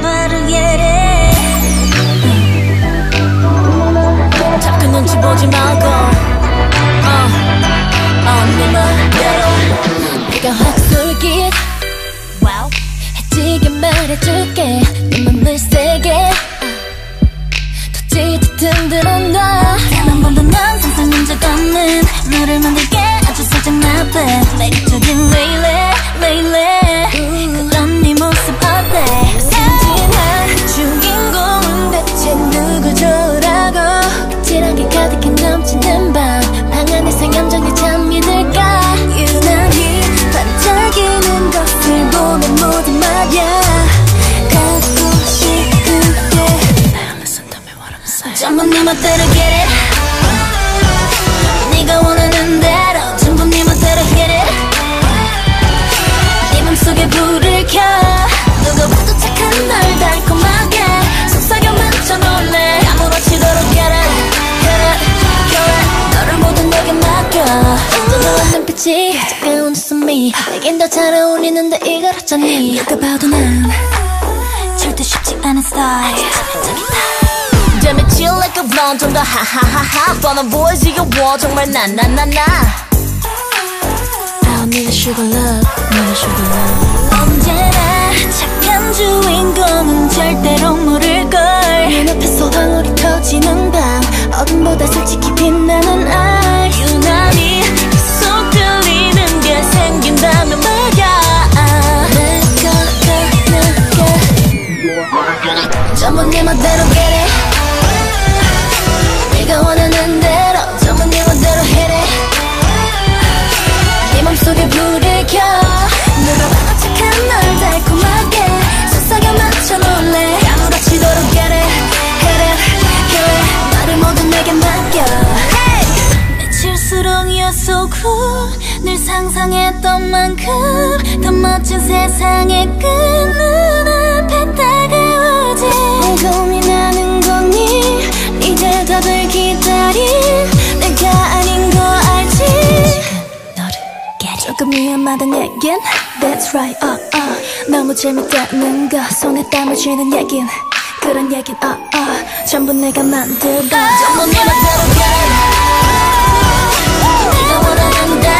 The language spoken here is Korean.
바르게 해 자꾸 눈치 보지 말고 없는 맘대로. 내가 헛술길 해지게 말해줄게. 내 맘을 세게. 더 짙은 든든한 나? 단한 번도 상상한 적 없는 너를 만들 멋대로 get it. 네가 원하는 대로 전부 네 멋대로 hit it. 네 맘속에 불을 켜. 누가 봐도 착한 널 달콤하게. 속삭여 맞춰 놀래. 아무렇지도록 get it. hit it kill it. 너를 모두 내게 맡겨. 뜨거운 눈빛이 차가운 숨이 내겐 더 잘 어울리는데 이걸 어쩌니. 누가 봐도 난 절대 쉽지 않은 스타일 a blonde 좀더 하하하하 뻔한 이겨워 정말 나나나나 I don't need a sugar love need a sugar love 언제나 네 맘속에 불을 켜. 누가 봐도 착한 널 달콤하게 속삭여 맞춰 놀래. 아무렇지도록 get it hit it kill it 나를 모두 내게 맡겨. 미칠수록 you're so cool 늘 상상했던 만큼 더 멋진 세상의 끝눈 위험하단 얘긴 That's right, uh, uh 너무 재밌다는 거 손에 땀을 쥐는 얘긴 그런 얘긴 uh, uh 전부 내가 만들어 전부 네 맘대로 가 내가 원하는 대로